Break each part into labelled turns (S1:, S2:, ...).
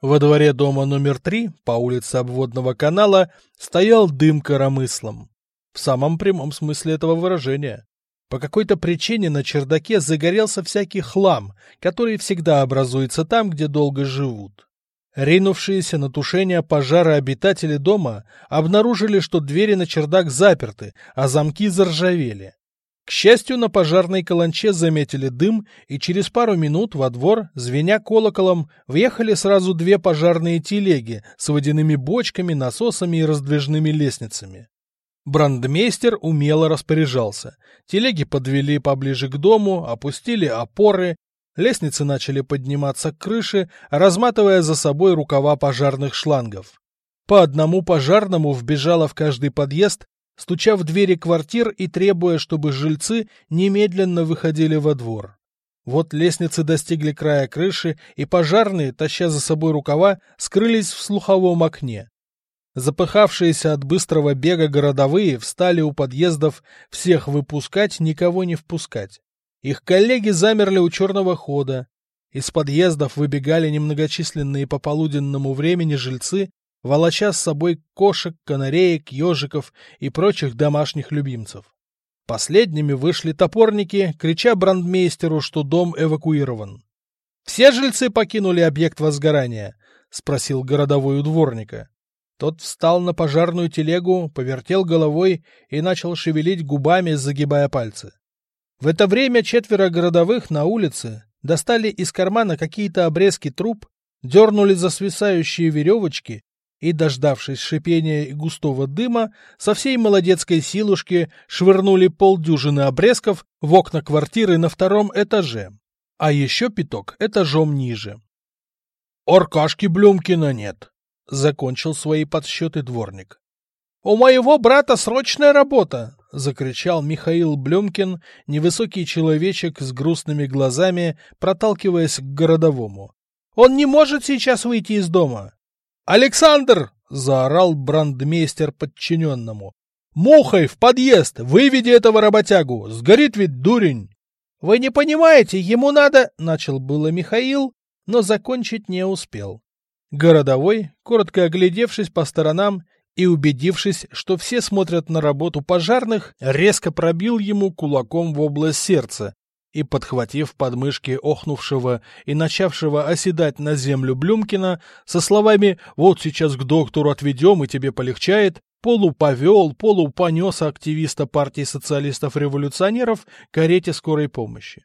S1: Во дворе дома номер три, по улице обводного канала, стоял дым коромыслом. В самом прямом смысле этого выражения. По какой-то причине на чердаке загорелся всякий хлам, который всегда образуется там, где долго живут. Ринувшиеся на тушение пожара обитатели дома обнаружили, что двери на чердак заперты, а замки заржавели. К счастью, на пожарной каланче заметили дым, и через пару минут во двор, звеня колоколом, въехали сразу две пожарные телеги с водяными бочками, насосами и раздвижными лестницами. Брандмейстер умело распоряжался. Телеги подвели поближе к дому, опустили опоры, лестницы начали подниматься к крыше, разматывая за собой рукава пожарных шлангов. По одному пожарному вбежало в каждый подъезд стуча в двери квартир и требуя, чтобы жильцы немедленно выходили во двор. Вот лестницы достигли края крыши, и пожарные, таща за собой рукава, скрылись в слуховом окне. Запыхавшиеся от быстрого бега городовые встали у подъездов всех выпускать, никого не впускать. Их коллеги замерли у черного хода. Из подъездов выбегали немногочисленные по полуденному времени жильцы волоча с собой кошек, канареек, ежиков и прочих домашних любимцев. Последними вышли топорники, крича брандмейстеру, что дом эвакуирован. «Все жильцы покинули объект возгорания?» — спросил городовой у дворника. Тот встал на пожарную телегу, повертел головой и начал шевелить губами, загибая пальцы. В это время четверо городовых на улице достали из кармана какие-то обрезки труб, дернули за свисающие веревочки и, дождавшись шипения и густого дыма, со всей молодецкой силушки швырнули полдюжины обрезков в окна квартиры на втором этаже, а еще пяток этажом ниже. «Аркашки Блюмкина нет», — закончил свои подсчеты дворник. «У моего брата срочная работа!» — закричал Михаил Блюмкин, невысокий человечек с грустными глазами, проталкиваясь к городовому. «Он не может сейчас выйти из дома!» «Александр!» — заорал брандмейстер подчиненному. «Мухой в подъезд! Выведи этого работягу! Сгорит ведь дурень!» «Вы не понимаете, ему надо...» — начал было Михаил, но закончить не успел. Городовой, коротко оглядевшись по сторонам и убедившись, что все смотрят на работу пожарных, резко пробил ему кулаком в область сердца, и, подхватив подмышки охнувшего и начавшего оседать на землю Блюмкина, со словами «Вот сейчас к доктору отведем, и тебе полегчает», полуповел, полупонес активиста партии социалистов-революционеров карете скорой помощи.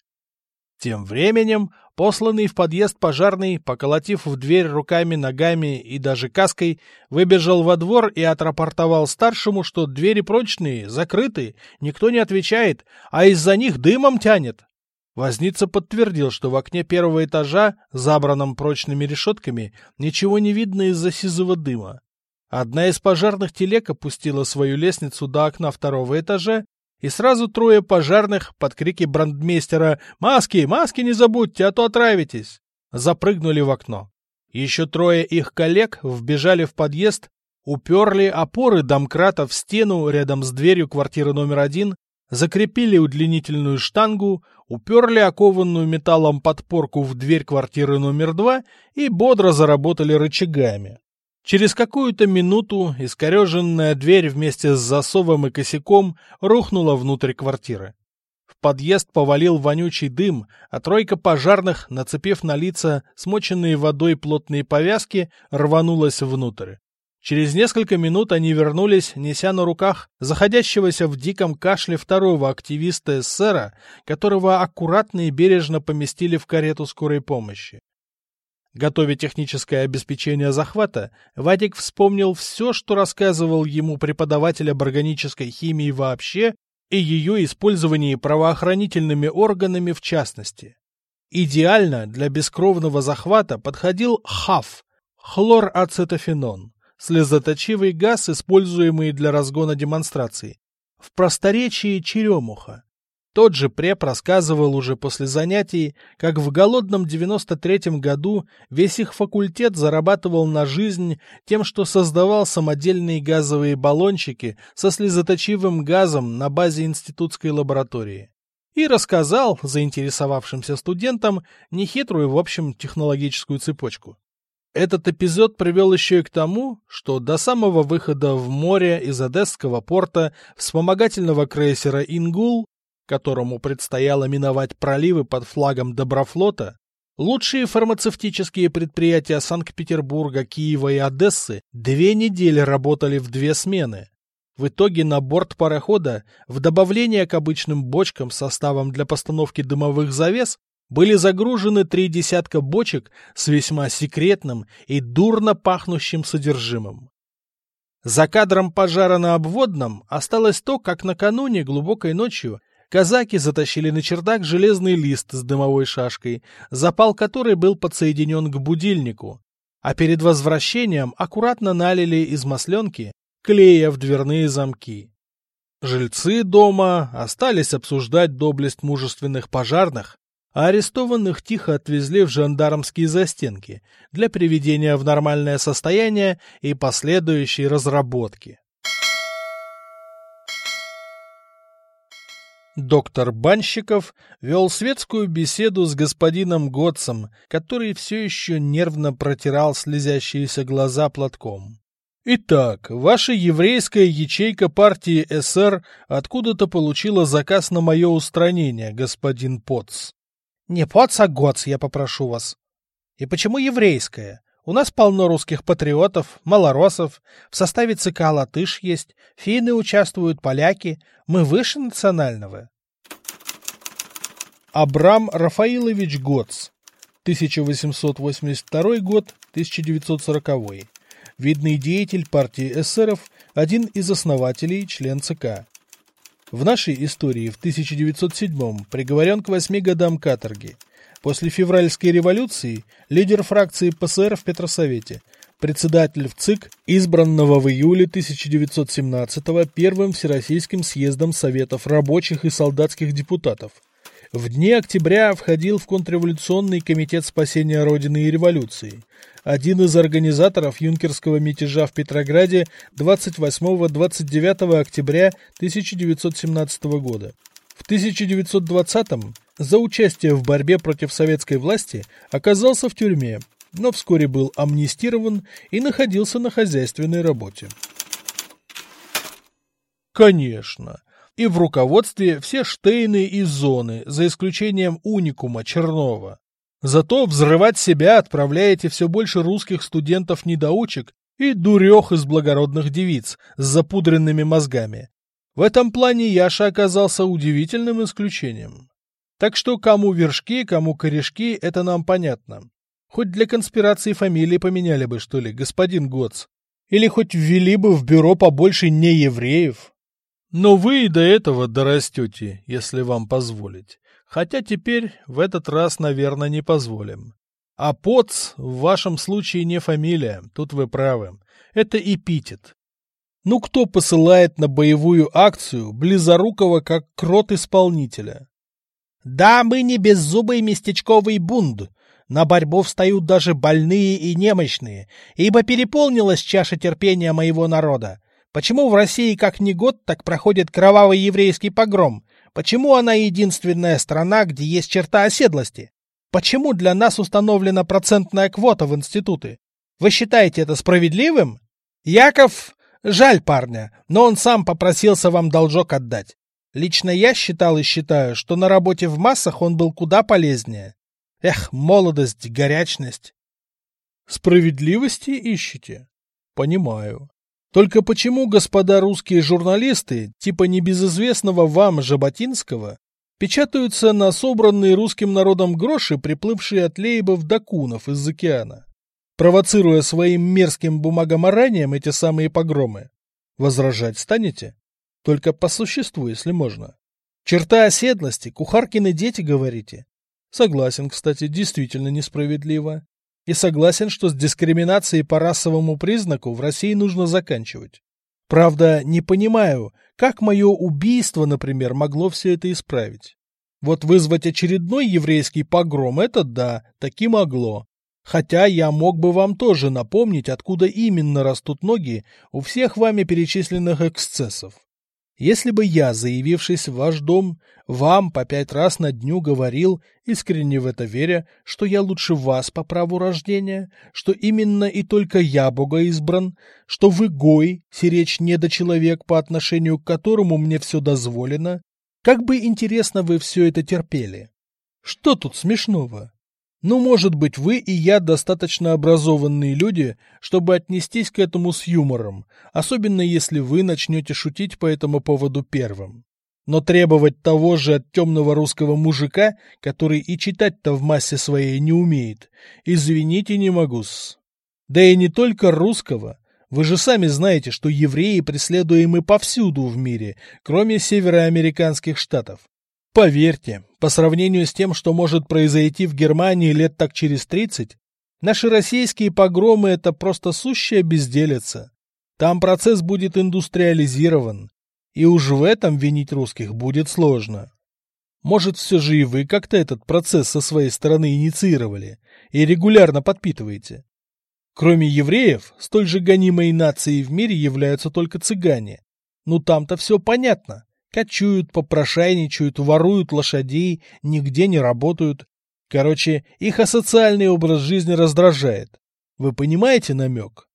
S1: Тем временем, посланный в подъезд пожарный, поколотив в дверь руками, ногами и даже каской, выбежал во двор и отрапортовал старшему, что двери прочные, закрыты, никто не отвечает, а из-за них дымом тянет. Возница подтвердил, что в окне первого этажа, забранном прочными решетками, ничего не видно из-за сизого дыма. Одна из пожарных телег опустила свою лестницу до окна второго этажа, и сразу трое пожарных под крики брандмейстера «Маски! Маски не забудьте, а то отравитесь!» запрыгнули в окно. Еще трое их коллег вбежали в подъезд, уперли опоры домкрата в стену рядом с дверью квартиры номер один закрепили удлинительную штангу, уперли окованную металлом подпорку в дверь квартиры номер два и бодро заработали рычагами. Через какую-то минуту искореженная дверь вместе с засовом и косяком рухнула внутрь квартиры. В подъезд повалил вонючий дым, а тройка пожарных, нацепив на лица смоченные водой плотные повязки, рванулась внутрь. Через несколько минут они вернулись, неся на руках заходящегося в диком кашле второго активиста эсера, которого аккуратно и бережно поместили в карету скорой помощи. Готовя техническое обеспечение захвата, Вадик вспомнил все, что рассказывал ему преподаватель об органической химии вообще и ее использовании правоохранительными органами в частности. Идеально для бескровного захвата подходил ХАФ – хлорацетофенон слезоточивый газ, используемый для разгона демонстраций. В просторечии черемуха. Тот же преп рассказывал уже после занятий, как в голодном 93-м году весь их факультет зарабатывал на жизнь тем, что создавал самодельные газовые баллончики со слезоточивым газом на базе институтской лаборатории. И рассказал заинтересовавшимся студентам нехитрую, в общем, технологическую цепочку. Этот эпизод привел еще и к тому, что до самого выхода в море из Одесского порта вспомогательного крейсера «Ингул», которому предстояло миновать проливы под флагом Доброфлота, лучшие фармацевтические предприятия Санкт-Петербурга, Киева и Одессы две недели работали в две смены. В итоге на борт парохода в добавление к обычным бочкам с составом для постановки дымовых завес были загружены три десятка бочек с весьма секретным и дурно пахнущим содержимым. За кадром пожара на обводном осталось то, как накануне глубокой ночью казаки затащили на чердак железный лист с дымовой шашкой, запал которой был подсоединен к будильнику, а перед возвращением аккуратно налили из масленки клея в дверные замки. Жильцы дома остались обсуждать доблесть мужественных пожарных, а арестованных тихо отвезли в жандармские застенки для приведения в нормальное состояние и последующей разработки. Доктор Банщиков вел светскую беседу с господином Готцем, который все еще нервно протирал слезящиеся глаза платком. Итак, ваша еврейская ячейка партии СР откуда-то получила заказ на мое устранение, господин Потц.
S2: Не поц, гоц, я попрошу вас. И почему еврейская? У нас полно русских патриотов, малоросов, в составе ЦК латыш есть, финны участвуют, поляки. Мы выше национального.
S1: Абрам Рафаилович Гоц, 1882 год, 1940. Видный деятель партии эсеров, один из основателей, член ЦК. В нашей истории в 1907-м приговорен к восьми годам каторги. После февральской революции лидер фракции ПСР в Петросовете, председатель в ЦИК, избранного в июле 1917-го Первым Всероссийским съездом Советов рабочих и солдатских депутатов. В дни октября входил в контрреволюционный комитет спасения Родины и революции – один из организаторов юнкерского мятежа в Петрограде 28-29 октября 1917 года. В 1920-м за участие в борьбе против советской власти оказался в тюрьме, но вскоре был амнистирован и находился на хозяйственной работе. Конечно. И в руководстве все Штейны и Зоны, за исключением уникума Чернова. Зато взрывать себя отправляете все больше русских студентов-недоучек и дурех из благородных девиц с запудренными мозгами. В этом плане Яша оказался удивительным исключением. Так что кому вершки, кому корешки, это нам понятно. Хоть для конспирации фамилии поменяли бы, что ли, господин Гоц. Или хоть ввели бы в бюро побольше неевреев. Но вы и до этого дорастете, если вам позволить. Хотя теперь в этот раз, наверное, не позволим. А Поц в вашем случае не фамилия, тут вы правы. Это эпитет. Ну кто посылает на боевую акцию близорукого как крот-исполнителя?
S2: Да, мы не беззубый местечковый бунд. На борьбу встают даже больные и немощные, ибо переполнилась чаша терпения моего народа. Почему в России как ни год, так проходит кровавый еврейский погром, Почему она единственная страна, где есть черта оседлости? Почему для нас установлена процентная квота в институты? Вы считаете это справедливым? Яков, жаль парня, но он сам попросился вам должок отдать. Лично я считал и считаю, что на работе в массах он был куда полезнее. Эх, молодость, горячность.
S1: Справедливости ищете? Понимаю. Только почему господа русские журналисты, типа небезызвестного вам Жаботинского, печатаются на собранные русским народом гроши, приплывшие от лейбов до кунов из океана, провоцируя своим мерзким бумагоморанием эти самые погромы? Возражать станете? Только по существу, если можно. Черта оседлости, кухаркины дети, говорите? Согласен, кстати, действительно несправедливо и согласен, что с дискриминацией по расовому признаку в России нужно заканчивать. Правда, не понимаю, как мое убийство, например, могло все это исправить. Вот вызвать очередной еврейский погром – это да, таки могло. Хотя я мог бы вам тоже напомнить, откуда именно растут ноги у всех вами перечисленных эксцессов. Если бы я, заявившись в ваш дом, вам по пять раз на дню говорил, искренне в это веря, что я лучше вас по праву рождения, что именно и только я богоизбран, что вы гой, сиречь недочеловек, по отношению к которому мне все дозволено, как бы интересно вы все это терпели. Что тут смешного? Ну, может быть, вы и я достаточно образованные люди, чтобы отнестись к этому с юмором, особенно если вы начнете шутить по этому поводу первым. Но требовать того же от темного русского мужика, который и читать-то в массе своей не умеет, извините, не могу-с. Да и не только русского. Вы же сами знаете, что евреи преследуемы повсюду в мире, кроме североамериканских штатов. Поверьте, по сравнению с тем, что может произойти в Германии лет так через 30, наши российские погромы – это просто сущая безделица. Там процесс будет индустриализирован, и уж в этом винить русских будет сложно. Может, все же и вы как-то этот процесс со своей стороны инициировали и регулярно подпитываете? Кроме евреев, столь же гонимой нацией в мире являются только цыгане. Ну там-то все понятно. Кочуют, попрошайничают, воруют лошадей, нигде не работают. Короче, их асоциальный образ жизни раздражает. Вы понимаете намек?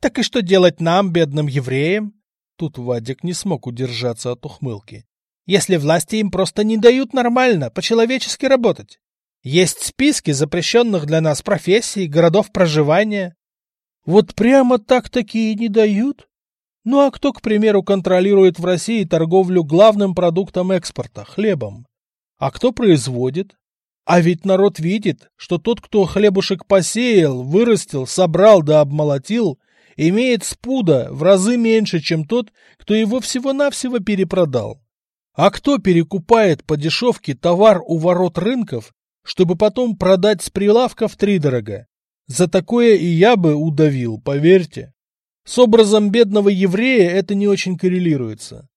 S2: Так и что делать нам, бедным евреям?
S1: Тут Вадик не смог удержаться от ухмылки.
S2: Если власти им просто не дают нормально, по-человечески работать. Есть списки запрещенных для нас профессий, городов проживания.
S1: Вот прямо так такие не дают? Ну а кто, к примеру, контролирует в России торговлю главным продуктом экспорта – хлебом? А кто производит? А ведь народ видит, что тот, кто хлебушек посеял, вырастил, собрал да обмолотил, имеет спуда в разы меньше, чем тот, кто его всего-навсего перепродал. А кто перекупает по дешевке товар у ворот рынков, чтобы потом продать с прилавка в втридорога? За такое и я бы удавил, поверьте. С образом бедного еврея это не очень коррелируется.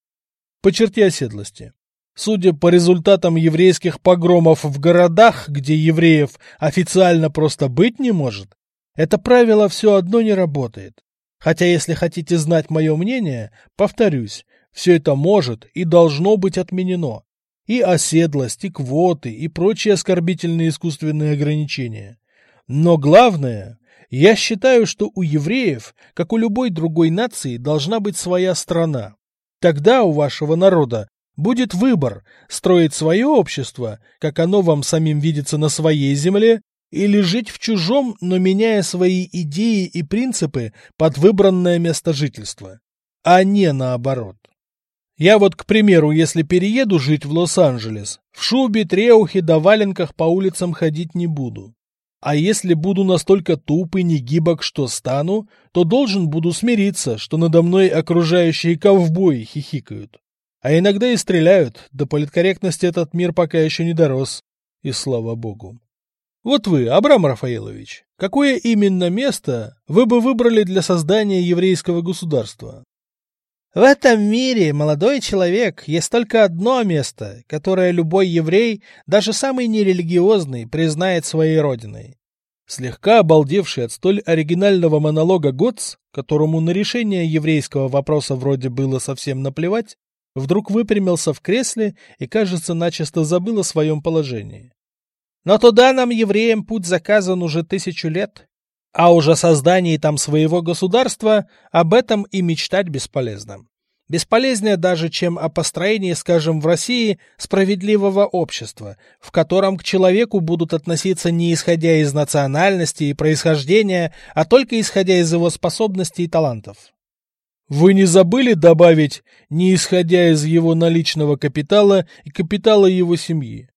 S1: По черте оседлости. Судя по результатам еврейских погромов в городах, где евреев официально просто быть не может, это правило все одно не работает. Хотя, если хотите знать мое мнение, повторюсь, все это может и должно быть отменено. И оседлость, и квоты, и прочие оскорбительные искусственные ограничения. Но главное, я считаю, что у евреев, как у любой другой нации, должна быть своя страна. Тогда у вашего народа будет выбор строить свое общество, как оно вам самим видится на своей земле, или жить в чужом, но меняя свои идеи и принципы под выбранное место жительства, а не наоборот. Я вот, к примеру, если перееду жить в Лос-Анджелес, в шубе, треухе да валенках по улицам ходить не буду. А если буду настолько туп и негибок, что стану, то должен буду смириться, что надо мной окружающие ковбои хихикают. А иногда и стреляют, до политкорректности этот мир пока еще не дорос. И слава богу. Вот вы, Абрам Рафаилович, какое именно место вы бы выбрали для создания еврейского государства?
S2: В этом мире, молодой человек, есть только одно место, которое любой еврей, даже самый нерелигиозный, признает своей родиной.
S1: Слегка обалдевший от столь оригинального монолога Готс, которому на решение еврейского вопроса вроде было совсем наплевать, вдруг выпрямился в кресле и, кажется, начисто забыл о своем положении.
S2: Но туда нам, евреям, путь заказан уже тысячу лет, а уже о создании там своего государства об этом и мечтать бесполезно. Бесполезнее даже, чем о построении, скажем, в России справедливого общества, в котором к человеку будут относиться не исходя из национальности и происхождения, а только исходя из его способностей и талантов.
S1: Вы не забыли добавить, не исходя из его наличного капитала и капитала его семьи?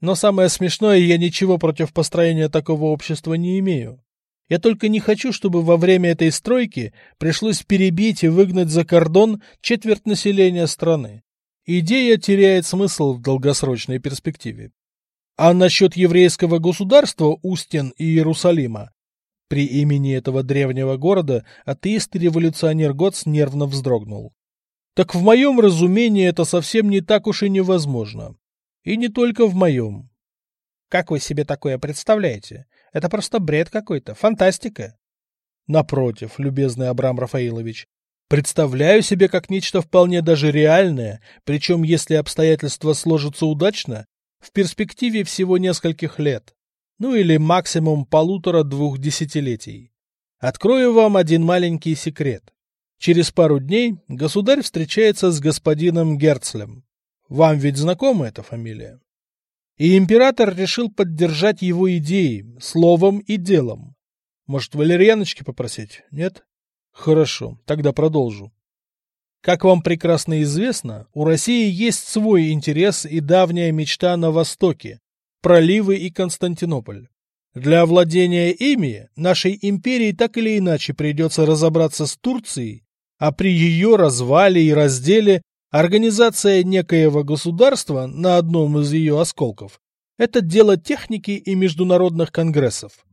S1: Но самое смешное, я ничего против построения такого общества не имею. Я только не хочу, чтобы во время этой стройки пришлось перебить и выгнать за кордон четверть населения страны. Идея теряет смысл в долгосрочной перспективе. А насчет еврейского государства Устин и Иерусалима, при имени этого древнего города атеист и революционер Готс нервно вздрогнул. Так в моем разумении это совсем не так уж и невозможно. И не только в моем.
S2: Как вы себе такое представляете? Это просто бред какой-то, фантастика.
S1: Напротив, любезный Абрам Рафаилович, Представляю себе как нечто вполне даже реальное, причем если обстоятельства сложатся удачно, в перспективе всего нескольких лет, ну или максимум полутора-двух десятилетий. Открою вам один маленький секрет. Через пару дней государь встречается с господином Герцлем. Вам ведь знакома эта фамилия? И император решил поддержать его идеи словом и делом. Может, валерьяночки попросить, нет? Хорошо, тогда продолжу. Как вам прекрасно известно, у России есть свой интерес и давняя мечта на Востоке – проливы и Константинополь. Для овладения ими нашей империи так или иначе придется разобраться с Турцией, а при ее развале и разделе организация некоего государства на одном из ее осколков – это дело техники и международных конгрессов.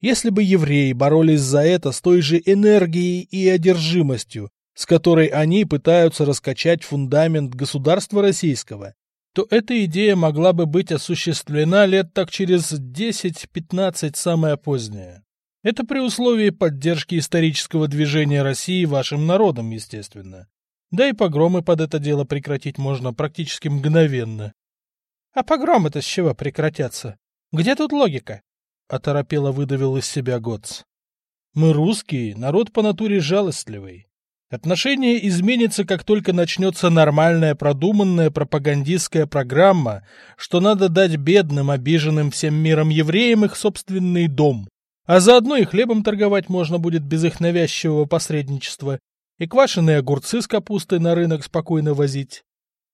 S1: Если бы евреи боролись за это с той же энергией и одержимостью, с которой они пытаются раскачать фундамент государства российского, то эта идея могла бы быть осуществлена лет так через 10-15 самое позднее. Это при условии поддержки исторического движения России вашим народом, естественно. Да и погромы под это дело прекратить можно практически мгновенно.
S2: А погромы-то с чего прекратятся? Где тут логика?
S1: — оторопело выдавил из себя Готс. «Мы русские, народ по натуре жалостливый. Отношение изменится, как только начнется нормальная продуманная пропагандистская программа, что надо дать бедным, обиженным всем миром евреям их собственный дом, а заодно и хлебом торговать можно будет без их навязчивого посредничества, и квашеные огурцы с капустой на рынок спокойно возить».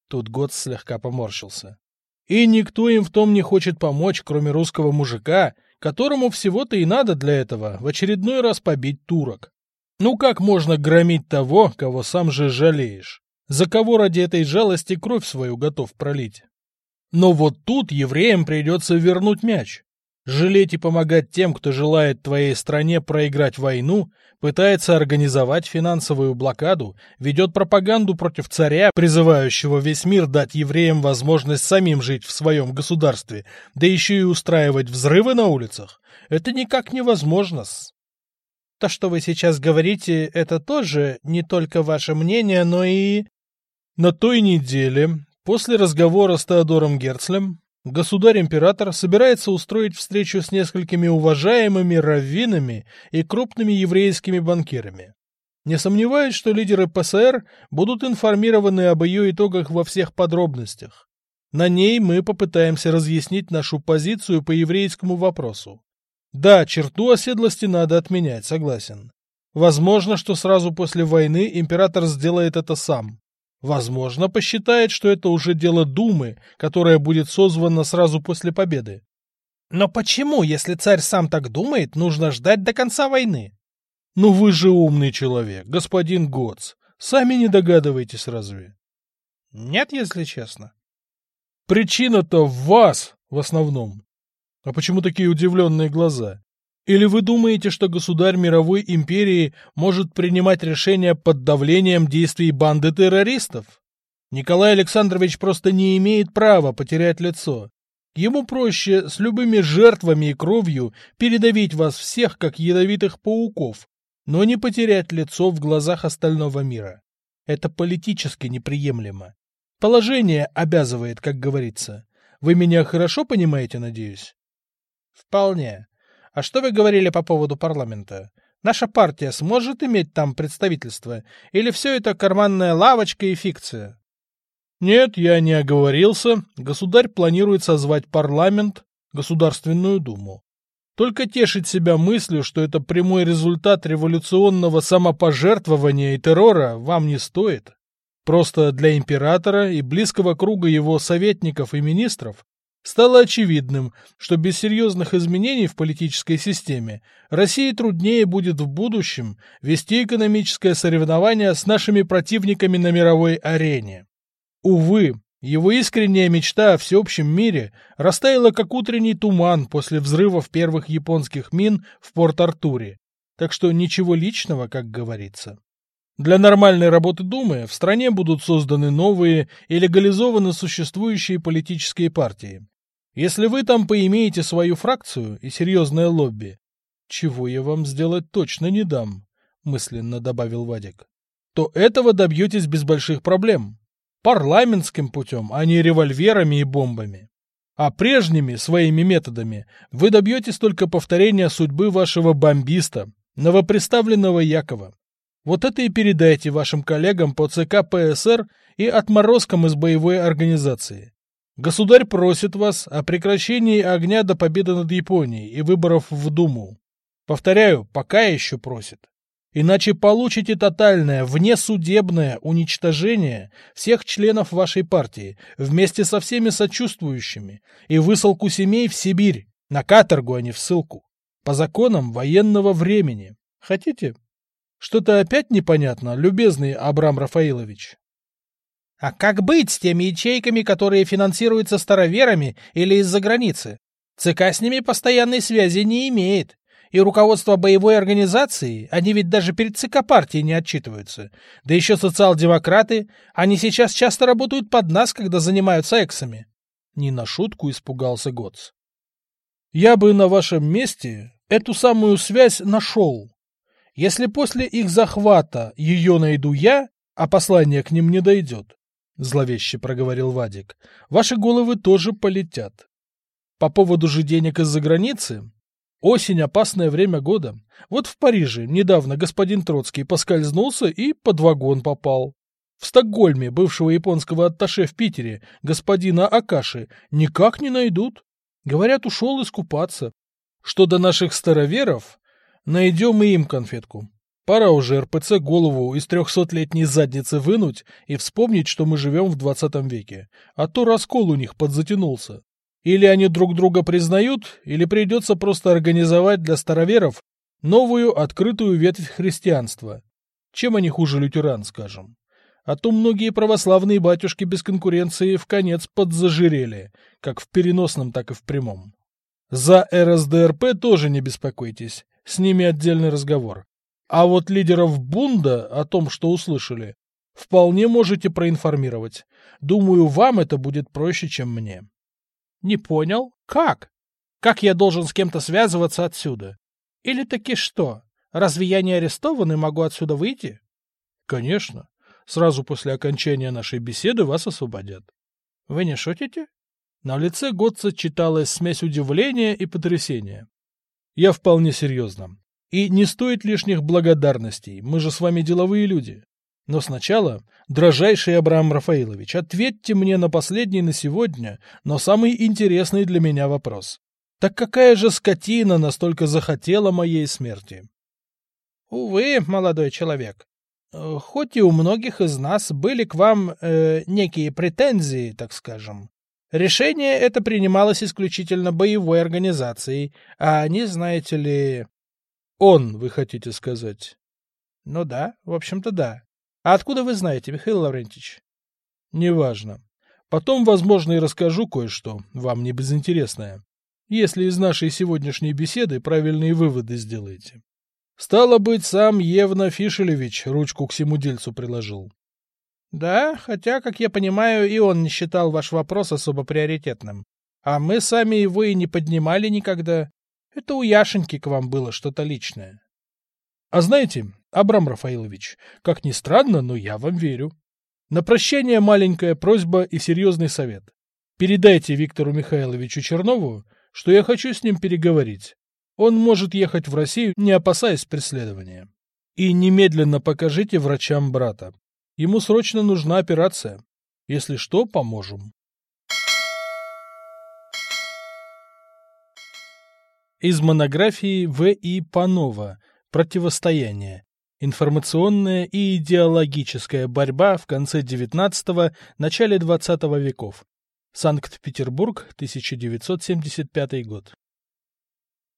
S1: Тут Готс слегка поморщился. «И никто им в том не хочет помочь, кроме русского мужика, которому всего-то и надо для этого в очередной раз побить турок. Ну как можно громить того, кого сам же жалеешь? За кого ради этой жалости кровь свою готов пролить? Но вот тут евреям придется вернуть мяч. Жалеть и помогать тем, кто желает твоей стране проиграть войну, пытается организовать финансовую блокаду, ведет пропаганду против царя, призывающего весь мир дать евреям возможность самим жить в своем государстве, да еще и устраивать взрывы на улицах, это никак невозможно. -с.
S2: То, что вы сейчас говорите, это тоже не только ваше мнение, но и...
S1: На той неделе, после разговора с Теодором Герцлем, Государь-император собирается устроить встречу с несколькими уважаемыми раввинами и крупными еврейскими банкирами. Не сомневаюсь, что лидеры ПСР будут информированы об ее итогах во всех подробностях. На ней мы попытаемся разъяснить нашу позицию по еврейскому вопросу. Да, черту оседлости надо отменять, согласен. Возможно, что сразу после войны император сделает это сам. Возможно, посчитает, что это уже дело Думы, которая будет созвана сразу после победы.
S2: Но почему, если царь сам так думает, нужно ждать до конца войны?
S1: Ну вы же умный человек, господин Гоц. Сами не догадываетесь разве?
S2: Нет, если честно.
S1: Причина-то в вас, в основном. А почему такие удивленные глаза? Или вы думаете, что государь мировой империи может принимать решения под давлением действий банды террористов? Николай Александрович просто не имеет права потерять лицо. Ему проще с любыми жертвами и кровью передавить вас всех, как ядовитых пауков, но не потерять лицо в глазах остального мира. Это политически неприемлемо. Положение обязывает, как говорится. Вы меня хорошо понимаете, надеюсь?
S2: Вполне. А что вы говорили по поводу парламента? Наша партия сможет иметь там представительство? Или все это карманная лавочка и фикция?
S1: Нет, я не оговорился. Государь планирует созвать парламент, Государственную Думу. Только тешить себя мыслью, что это прямой результат революционного самопожертвования и террора, вам не стоит. Просто для императора и близкого круга его советников и министров Стало очевидным, что без серьезных изменений в политической системе России труднее будет в будущем вести экономическое соревнование с нашими противниками на мировой арене. Увы, его искренняя мечта о всеобщем мире растаяла как утренний туман после взрывов первых японских мин в Порт-Артуре, так что ничего личного, как говорится. Для нормальной работы Думы в стране будут созданы новые и легализованы существующие политические партии. Если вы там поимеете свою фракцию и серьезное лобби, чего я вам сделать точно не дам, мысленно добавил Вадик. то этого добьетесь без больших проблем. Парламентским путем, а не револьверами и бомбами. А прежними своими методами вы добьетесь только повторения судьбы вашего бомбиста, новоприставленного Якова. Вот это и передайте вашим коллегам по ЦК ПСР и отморозкам из боевой организации. Государь просит вас о прекращении огня до победы над Японией и выборов в Думу. Повторяю, пока еще просит. Иначе получите тотальное, внесудебное уничтожение всех членов вашей партии вместе со всеми сочувствующими и высылку семей в Сибирь, на каторгу, а не в ссылку, по законам военного времени. Хотите? Что-то опять непонятно, любезный Абрам Рафаилович.
S2: А как быть с теми ячейками, которые финансируются староверами или из-за границы? ЦК с ними постоянной связи не имеет и руководство боевой организации, они ведь даже перед ЦК партии не отчитываются. Да еще социал-демократы, они сейчас часто работают под нас, когда занимаются эксами.
S1: Не на шутку испугался Гоц. Я бы на вашем месте эту самую связь нашел. Если после их захвата ее найду я, а послание к ним не дойдет, — зловеще проговорил Вадик, — ваши головы тоже полетят. По поводу же денег из-за границы, Осень – опасное время года. Вот в Париже недавно господин Троцкий поскользнулся и под вагон попал. В Стокгольме бывшего японского атташе в Питере, господина Акаши, никак не найдут. Говорят, ушел искупаться. Что до наших староверов, найдем и им конфетку. Пора уже РПЦ голову из трехсотлетней задницы вынуть и вспомнить, что мы живем в двадцатом веке, а то раскол у них подзатянулся. Или они друг друга признают, или придется просто организовать для староверов новую открытую ветвь христианства. Чем они хуже лютеран, скажем? А то многие православные батюшки без конкуренции в конец подзажирели, как в переносном, так и в прямом. За РСДРП тоже не беспокойтесь, с ними отдельный разговор. А вот лидеров Бунда о том, что услышали, вполне можете проинформировать. Думаю, вам это будет проще, чем мне.
S2: Не понял? Как? Как я должен с кем-то связываться отсюда? Или таки что? Разве я не арестован и могу отсюда выйти?
S1: Конечно. Сразу после окончания нашей беседы вас освободят.
S2: Вы не шутите?
S1: На лице Готца читалась смесь удивления и потрясения. Я вполне серьезно. И не стоит лишних благодарностей, мы же с вами деловые люди. Но сначала, дрожайший Абрам Рафаилович, ответьте мне на последний на сегодня, но самый интересный для меня вопрос. Так какая же скотина настолько захотела моей смерти?
S2: Увы, молодой человек, хоть и у многих из нас были к вам э, некие претензии, так скажем, решение это принималось исключительно боевой организацией, а они, знаете ли...
S1: Он, вы хотите сказать?
S2: Ну да, в общем-то да. А откуда вы знаете, Михаил Лаврентьевич?
S1: Неважно. Потом, возможно, и расскажу кое-что, вам не безинтересное, если из нашей сегодняшней беседы правильные выводы сделаете. Стало быть, сам Евна Фишелевич ручку к всему дельцу приложил.
S2: Да, хотя, как я понимаю, и он не считал ваш вопрос особо приоритетным. А мы сами его и не поднимали никогда. Это у Яшеньки к вам было что-то личное.
S1: А знаете, Абрам Рафаилович, как ни странно, но я вам верю. На прощание маленькая просьба и серьезный совет. Передайте Виктору Михайловичу Чернову, что я хочу с ним переговорить. Он может ехать в Россию, не опасаясь преследования. И немедленно покажите врачам брата. Ему срочно нужна операция. Если что, поможем. Из монографии В. И. Панова «Противостояние. Информационная и идеологическая борьба в конце XIX – начале XX веков. Санкт-Петербург, 1975 год.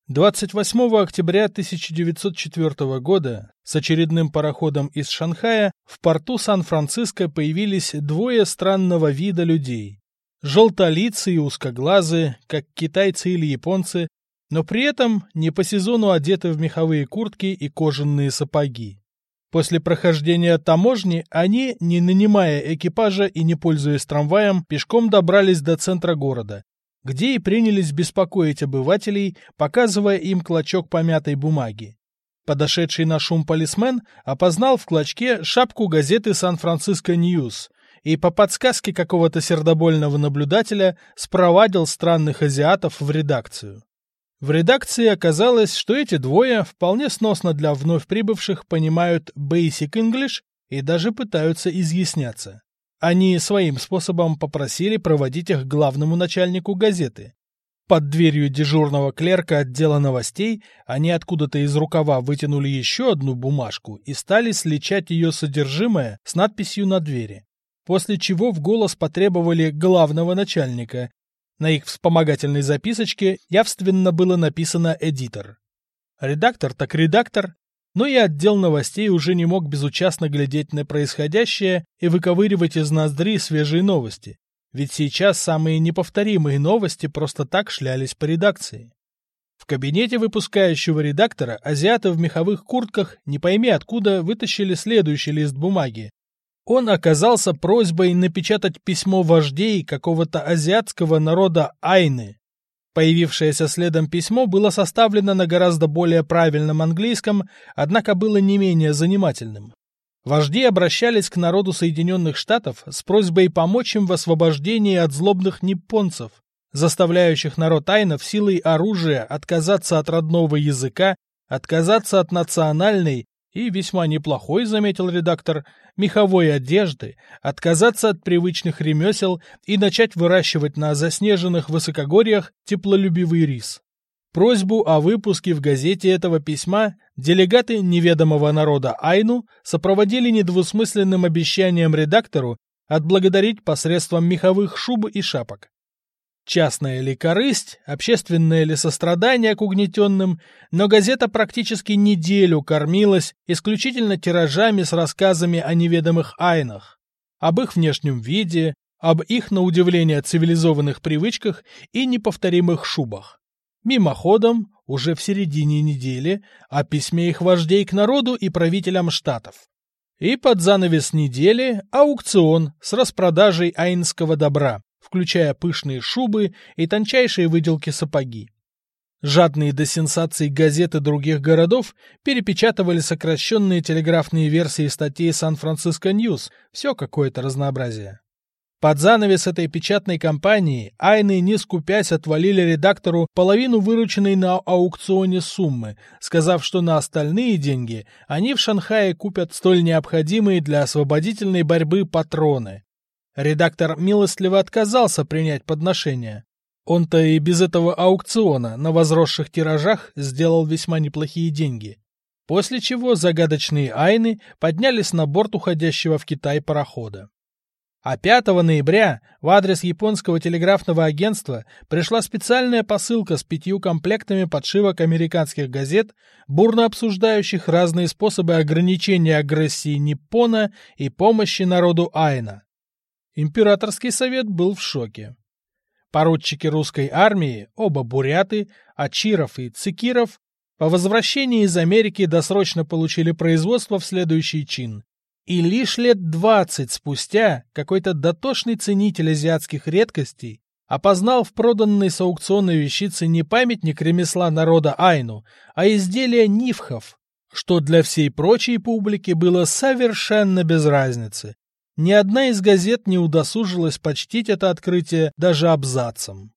S1: 28 октября 1904 года с очередным пароходом из Шанхая в порту Сан-Франциско появились двое странного вида людей. Желтолицые и узкоглазые, как китайцы или японцы, но при этом не по сезону одеты в меховые куртки и кожаные сапоги. После прохождения таможни они, не нанимая экипажа и не пользуясь трамваем, пешком добрались до центра города, где и принялись беспокоить обывателей, показывая им клочок помятой бумаги. Подошедший на шум полисмен опознал в клочке шапку газеты «Сан-Франциско Ньюс» и по подсказке какого-то сердобольного наблюдателя спровадил странных азиатов в редакцию. В редакции оказалось, что эти двое вполне сносно для вновь прибывших понимают Basic English и даже пытаются изъясняться. Они своим способом попросили проводить их главному начальнику газеты. Под дверью дежурного клерка отдела новостей они откуда-то из рукава вытянули еще одну бумажку и стали сличать ее содержимое с надписью на двери. После чего в голос потребовали главного начальника, на их вспомогательной записочке явственно было написано «эдитор». Редактор так редактор, но и отдел новостей уже не мог безучастно глядеть на происходящее и выковыривать из ноздри свежие новости. Ведь сейчас самые неповторимые новости просто так шлялись по редакции. В кабинете выпускающего редактора азиаты в меховых куртках, не пойми откуда, вытащили следующий лист бумаги, он оказался просьбой напечатать письмо вождей какого-то азиатского народа Айны. Появившееся следом письмо было составлено на гораздо более правильном английском, однако было не менее занимательным. Вожди обращались к народу Соединенных Штатов с просьбой помочь им в освобождении от злобных ниппонцев, заставляющих народ Айнов силой оружия отказаться от родного языка, отказаться от национальной и весьма неплохой, заметил редактор, меховой одежды, отказаться от привычных ремесел и начать выращивать на заснеженных высокогорьях теплолюбивый рис. Просьбу о выпуске в газете этого письма делегаты неведомого народа Айну сопроводили недвусмысленным обещанием редактору отблагодарить посредством меховых шуб и шапок. Частная ли корысть, общественное ли сострадание к угнетенным, но газета практически неделю кормилась исключительно тиражами с рассказами о неведомых айнах, об их внешнем виде, об их, на удивление, цивилизованных привычках и неповторимых шубах. Мимоходом, уже в середине недели, о письме их вождей к народу и правителям штатов. И под занавес недели аукцион с распродажей айнского добра, включая пышные шубы и тончайшие выделки сапоги. Жадные до сенсаций газеты других городов перепечатывали сокращенные телеграфные версии статей Сан-Франциско Ньюс, все какое-то разнообразие. Под занавес этой печатной кампании Айны, не скупясь, отвалили редактору половину вырученной на аукционе суммы, сказав, что на остальные деньги они в Шанхае купят столь необходимые для освободительной борьбы патроны. Редактор милостиво отказался принять подношение. Он-то и без этого аукциона на возросших тиражах сделал весьма неплохие деньги. После чего загадочные айны поднялись на борт уходящего в Китай парохода. А 5 ноября в адрес японского телеграфного агентства пришла специальная посылка с пятью комплектами подшивок американских газет, бурно обсуждающих разные способы ограничения агрессии Ниппона и помощи народу Айна. Императорский совет был в шоке. Поручики русской армии, оба буряты, Ачиров и Цикиров, по возвращении из Америки досрочно получили производство в следующий чин. И лишь лет двадцать спустя какой-то дотошный ценитель азиатских редкостей опознал в проданной с аукционной вещице не памятник ремесла народа Айну, а изделие нифхов, что для всей прочей публики было совершенно без разницы, ни одна из газет не удосужилась почтить это открытие даже абзацем.